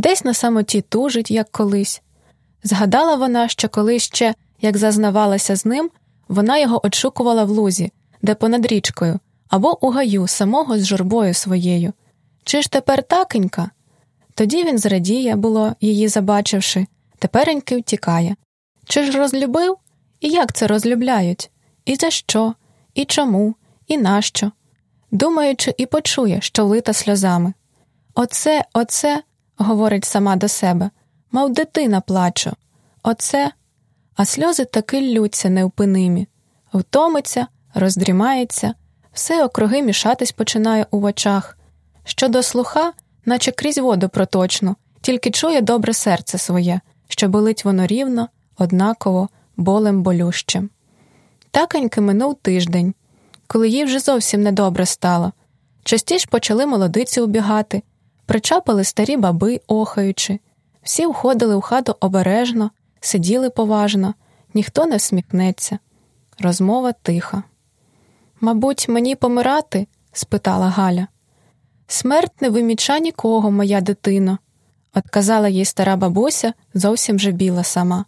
десь на самоті тужить, як колись. Згадала вона, що коли ще, як зазнавалася з ним, вона його очікувала в лузі, де понад річкою, або у гаю самого з журбою своєю. Чи ж тепер такенька? Тоді він зрадіє, було, її забачивши, тепереньки втікає. Чи ж розлюбив? І як це розлюбляють? І за що, і чому, і нащо? Думаючи, і почує, що влита сльозами. Оце, оце, говорить сама до себе, мов дитина плачу. Оце, а сльози таки ллються невпинимі, втомиться, роздрімається, все округи мішатись починає у очах. Щодо слуха, наче крізь воду проточну, тільки чує добре серце своє, що болить воно рівно, однаково, болем болющим. Таконьки минув тиждень, коли їй вже зовсім недобре стало. Частіше почали молодиці убігати, причапили старі баби, охаючи, всі входили в хату обережно, сиділи поважно, ніхто не всміхнеться. Розмова тиха. Мабуть, мені помирати? спитала Галя. Смерть не виміча нікого, моя дитино, отказала їй стара бабуся, зовсім же біла сама.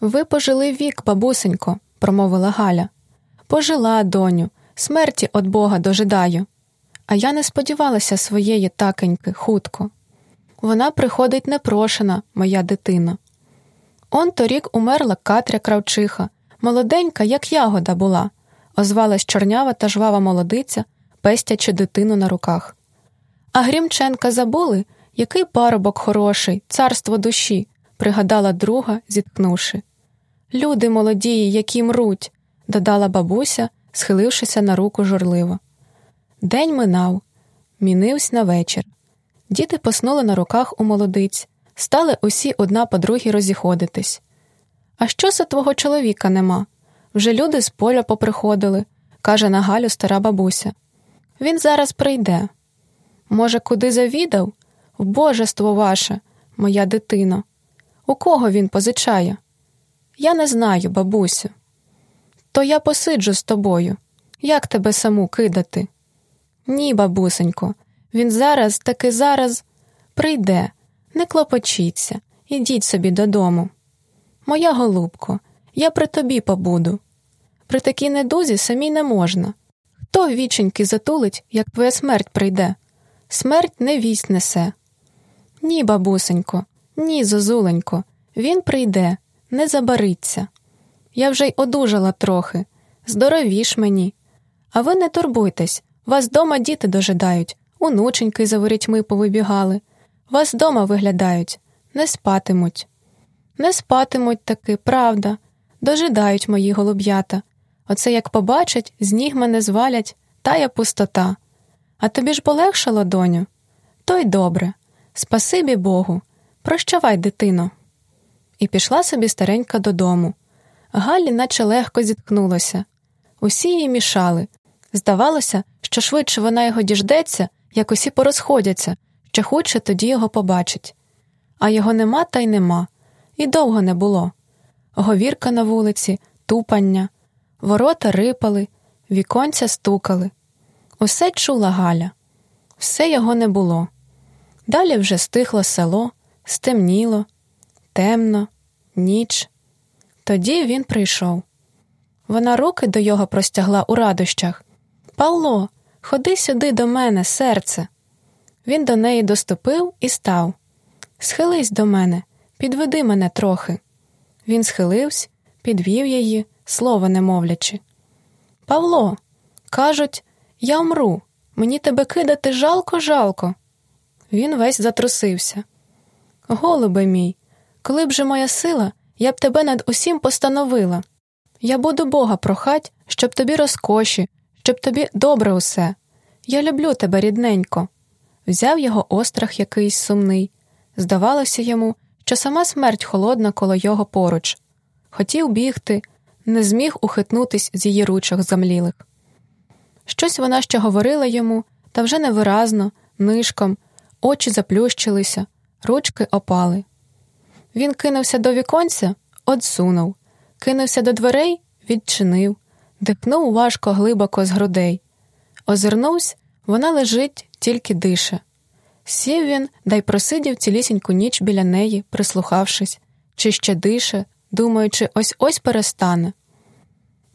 Ви пожили вік, бабусенько, промовила Галя. Пожила, доню, смерті від Бога дожидаю. А я не сподівалася своєї такеньки хутко. Вона приходить непрошена, моя дитина. Он торік умерла Катря Кравчиха, молоденька, як ягода була, озвалась чорнява та жвава молодиця, пестячи дитину на руках. А Грімченка забули, який парубок хороший, царство душі, пригадала друга, зіткнувши. Люди молодії, які мруть, додала бабуся, схилившися на руку журливо. День минав, мінився на вечір. Діти поснули на руках у молодиць, стали усі одна по другій розіходитись. А що за твого чоловіка нема? Вже люди з поля поприходили, каже на Галю стара бабуся. Він зараз прийде. Може, куди завідав? В божество ваше, моя дитино. У кого він позичає? Я не знаю, бабусю. То я посиджу з тобою. Як тебе саму кидати? Ні, бабусенько, він зараз, таки зараз прийде, не клопочіться, ідіть собі додому. Моя голубко, я при тобі побуду. При такій недузі самій не можна. Хто віченьки затулить, як твоя смерть прийде? Смерть не вість несе. Ні, бабусенько, ні, зозуленько, він прийде, не забариться. Я вже й одужала трохи, здоровіш мені. А ви не турбуйтесь, вас дома діти дожидають, онученьки за ворітьми повибігали. Вас дома виглядають, не спатимуть. Не спатимуть таки, правда, дожидають мої голуб'ята. Оце як побачать, з ніг мене звалять, тая пустота. А тобі ж полегшало, доню? То й добре. Спасибі Богу. Прощавай, дитино. І пішла собі старенька додому. Галі наче легко зіткнулося. Усі їй мішали. Здавалося, що швидше вона його діждеться, як усі порозходяться, що хоче тоді його побачить. А його нема та й нема, і довго не було. Говірка на вулиці, тупання, ворота рипали, віконця стукали. Усе чула Галя, все його не було. Далі вже стихло село, стемніло, темно, ніч. Тоді він прийшов. Вона руки до його простягла у радощах. Павло, ходи сюди до мене, серце. Він до неї доступив і став. Схились до мене, підведи мене трохи. Він схилився, підвів її, слова не мовлячи. Павло, кажуть, я вмру, мені тебе кидати жалко, жалко. Він весь затрусився. Голубе мій, коли б же моя сила, я б тебе над усім постановила. Я буду Бога прохать, щоб тобі розкоші, щоб тобі добре усе. Я люблю тебе, рідненько. Взяв його острах якийсь сумний. Здавалося йому, що сама смерть холодна коло його поруч. Хотів бігти, не зміг ухитнутись з її ручок замлілих. Щось вона ще говорила йому, та вже невиразно, нишком, очі заплющилися, ручки опали. Він кинувся до віконця, одсунув, кинувся до дверей, відчинив, дихнув важко глибоко з грудей. Озирнувся, вона лежить, тільки дише. Сів він да й просидів цілісіньку ніч біля неї, прислухавшись, чи ще дише, думаючи, ось ось перестане.